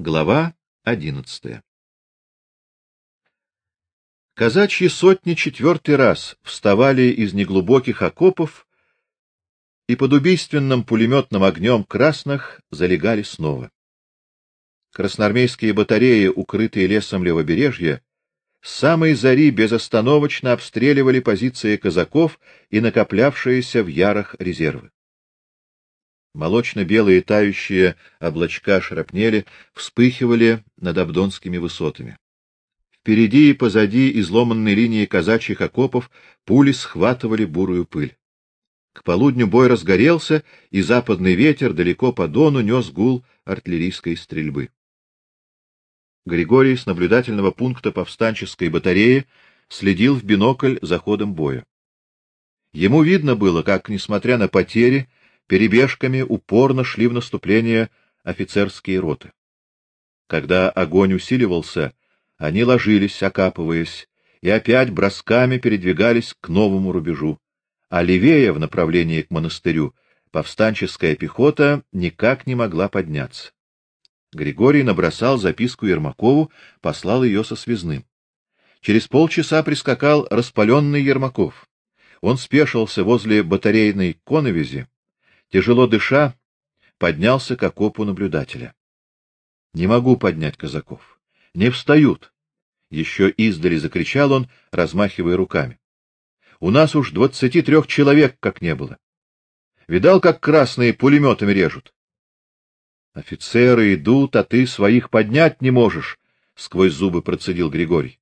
Глава одиннадцатая Казачьи сотни четвертый раз вставали из неглубоких окопов и под убийственным пулеметным огнем красных залегали снова. Красноармейские батареи, укрытые лесом левобережья, с самой зари безостановочно обстреливали позиции казаков и накоплявшиеся в ярах резервы. Молочно-белые тающие облачка шрапнели вспыхивали над Абдонскими высотами. Впереди и позади изломанной линии казачьих окопов пули схватывали бурую пыль. К полудню бой разгорелся, и западный ветер далеко по Дону нес гул артиллерийской стрельбы. Григорий с наблюдательного пункта повстанческой батареи следил в бинокль за ходом боя. Ему видно было, как, несмотря на потери, перебежками упорно шли в наступление офицерские роты. Когда огонь усиливался, они ложились, окапываясь, и опять бросками передвигались к новому рубежу, а левее, в направлении к монастырю, повстанческая пехота никак не могла подняться. Григорий набросал записку Ермакову, послал ее со связным. Через полчаса прискакал распаленный Ермаков. Он спешился возле батарейной коновизи, тяжело дыша, поднялся к окопу наблюдателя. Не могу поднять казаков. Не встают. Еще издали закричал он, размахивая руками. У нас уж двадцати трех человек как не было. Видал, как красные пулеметами режут? Офицеры идут, а ты своих поднять не можешь, сквозь зубы процедил Григорий.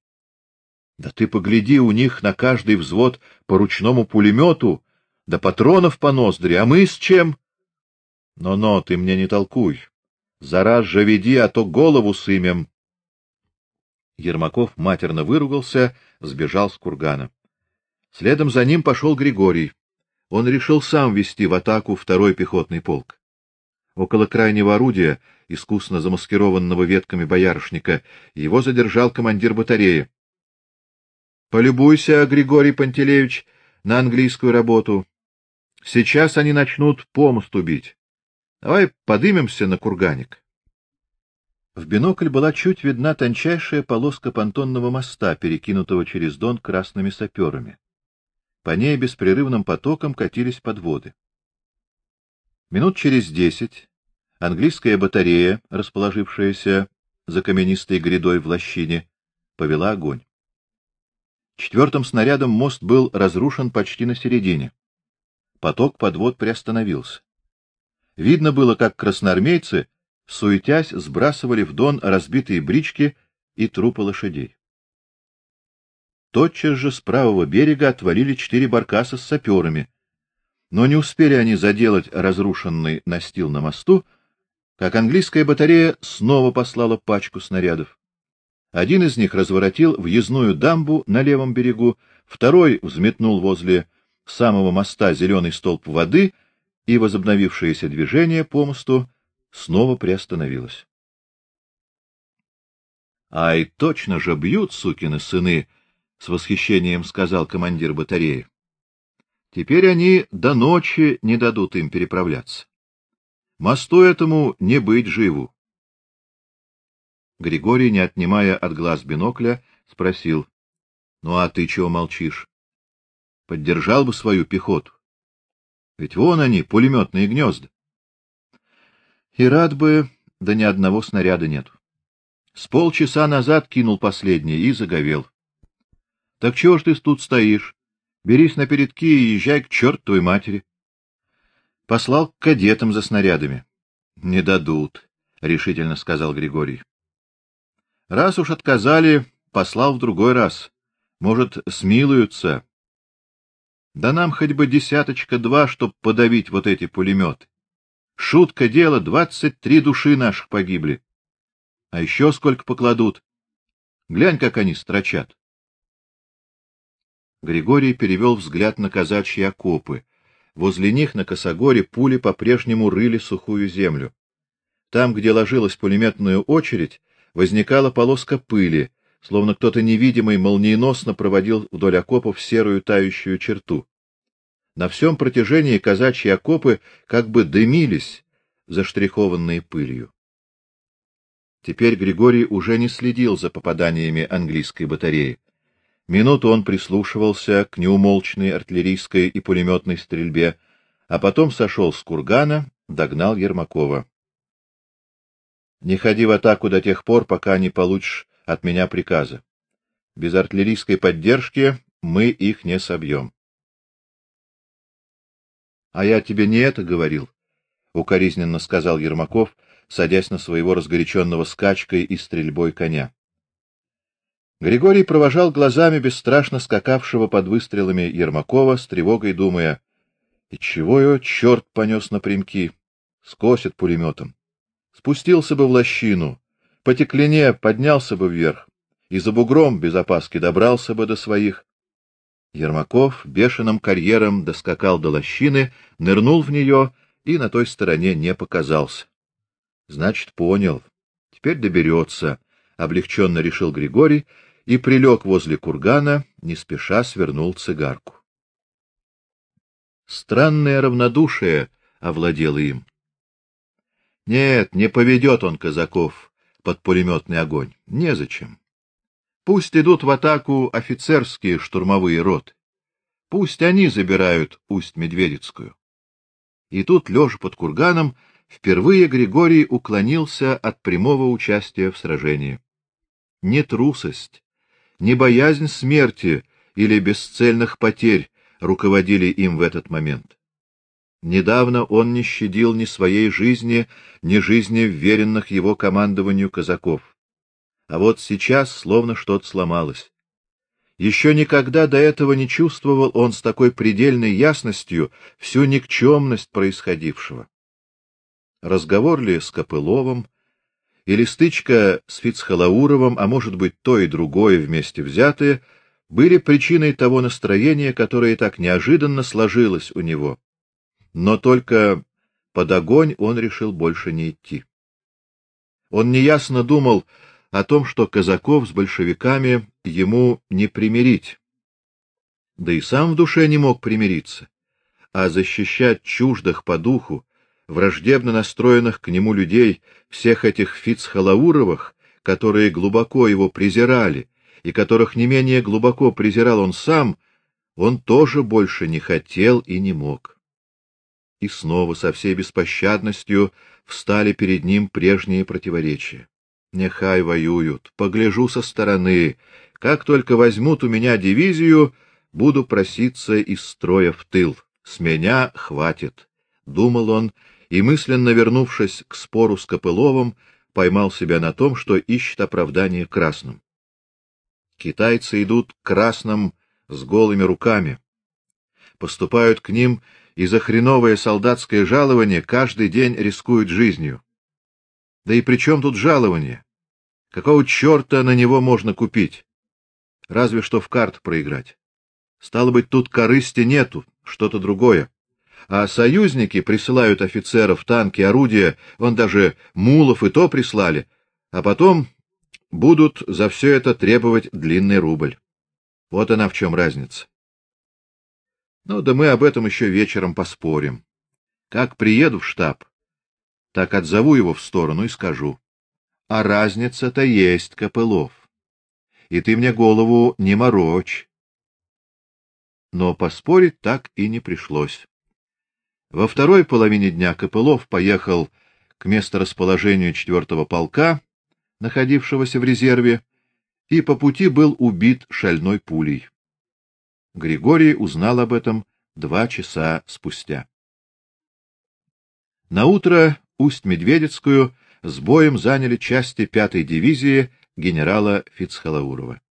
Да ты погляди, у них на каждый взвод по ручному пулемету, да патронов по ноздри, а мы с чем? Но-но, ты мне не толкуй. Зараз же веди, а то голову сымем. Ермаков матерно выругался, сбежал с кургана. Следом за ним пошел Григорий. Он решил сам вести в атаку второй пехотный полк. Около крайнего орудия, искусно замаскированного ветками боярышника, его задержал командир батареи. Полюбуйся, Григорий Пантелеевич, на английскую работу. Сейчас они начнут помост убить. Давай подымемся на курганик. В бинокль была чуть видна тончайшая полоска понтонного моста, перекинутого через Дон красными саперами. По ней беспрерывным потоком катились подводы. Минут через десять английская батарея, расположившаяся за каменистой грядой в лощине, повела огонь. Четвертым снарядом мост был разрушен почти на середине. Поток подвод приостановился. Видно было, как красноармейцы, суетясь, сбрасывали в Дон разбитые брички и трупы лошадей. Тотчас же с правого берега отвалили четыре баркаса с саперами, но не успели они заделать разрушенный настил на мосту, как английская батарея снова послала пачку снарядов. Один из них разворотил въездную дамбу на левом берегу, второй взметнул возле самого моста зеленый столб воды, и возобновившееся движение по мосту снова приостановилось. Ай, точно же бьют сукины сыны, с восхищением сказал командир батареи. Теперь они до ночи не дадут им переправляться. Мосту этому не быть живу. Григорий, не отнимая от глаз бинокля, спросил: "Ну а ты чего молчишь? Поддержал бы свою пехоту. Ведь вон они, пулеметные гнезда. И рад бы, да ни одного снаряда нет. С полчаса назад кинул последний и заговел. Так чего ж ты тут стоишь? Берись на передки и езжай к чертовой матери. Послал к кадетам за снарядами. Не дадут, решительно сказал Григорий. Раз уж отказали, послал в другой раз. Может, смилуются. Да нам хоть бы десяточка два, чтоб подавить вот эти пулеметы. Шутка дело, двадцать три души наших погибли. А еще сколько покладут? Глянь, как они строчат. Григорий перевел взгляд на казачьи окопы. Возле них на косогоре пули по-прежнему рыли сухую землю. Там, где ложилась пулеметная очередь, возникала полоска пыли, словно кто-то невидимый молниеносно проводил вдоль окопов серую тающую черту. На всем протяжении казачьи окопы как бы дымились, заштрихованные пылью. Теперь Григорий уже не следил за попаданиями английской батареи. Минуту он прислушивался к неумолчной артиллерийской и пулеметной стрельбе, а потом сошел с кургана, догнал Ермакова. Не ходи в атаку до тех пор, пока не получишь от меня приказа. Без артиллерийской поддержки мы их не собьем. — А я тебе не это говорил, — укоризненно сказал Ермаков, садясь на своего разгоряченного скачкой и стрельбой коня. Григорий провожал глазами бесстрашно скакавшего под выстрелами Ермакова, с тревогой думая: "И чего его черт понес напрямки? Скосит пулеметом. Спустился бы в лощину, по теклине поднялся бы вверх, и за бугром без опаски добрался бы до своих. Ермаков бешеным карьером доскакал до лощины, нырнул в нее и на той стороне не показался. Значит, понял. Теперь доберется, — облегченно решил Григорий и прилег возле кургана, не спеша свернул цигарку. Странное равнодушие овладело им. Нет, не поведет он казаков под пулеметный огонь. Незачем. Пусть идут в атаку офицерские штурмовые роты. Пусть они забирают Усть-Медведицкую. И тут, лежа под курганом, впервые Григорий уклонился от прямого участия в сражении. Не трусость, не боязнь смерти или бесцельных потерь руководили им в этот момент. Недавно он не щадил ни своей жизни, ни жизни вверенных его командованию казаков. А вот сейчас словно что-то сломалось. Еще никогда до этого не чувствовал он с такой предельной ясностью всю никчемность происходившего. Разговор ли с Копыловым, или стычка с Фицхалауровым, а может быть, то и другое вместе взятые, были причиной того настроения, которое так неожиданно сложилось у него. Но только под огонь он решил больше не идти. Он неясно думал о том, что казаков с большевиками ему не примирить. Да и сам в душе не мог примириться, а защищать чуждых по духу, враждебно настроенных к нему людей, всех этих Фицхалауровых, которые глубоко его презирали и которых не менее глубоко презирал он сам, он тоже больше не хотел и не мог. И снова со всей беспощадностью встали перед ним прежние противоречия. Нехай воюют, погляжу со стороны. Как только возьмут у меня дивизию, буду проситься из строя в тыл. С меня хватит, думал он и мысленно вернувшись к спору с Копыловым, поймал себя на том, что ищет оправдание красным. Китайцы идут красным с голыми руками. Поступают к ним и за хреновое солдатское жалование каждый день рискуют жизнью. Да и при чем тут жалование? Какого черта на него можно купить? Разве что в карт проиграть. Стало быть, тут корысти нету, что-то другое а союзники присылают офицеров, танки, орудия, вон даже мулов и то прислали, а потом будут за все это требовать длинный рубль. Вот она в чем разница. Ну да мы об этом еще вечером поспорим. Как приеду в штаб, так отзову его в сторону и скажу: "А разница-то есть, Копылов. И ты мне голову не морочь". Но поспорить так и не пришлось. Во второй половине дня Копылов поехал к месторасположению четвертого полка, находившегося в резерве, и по пути был убит шальной пулей. Григорий узнал об этом два часа спустя. На утро Усть-Медведецкую с боем заняли части пятой дивизии генерала Фицхалаурова.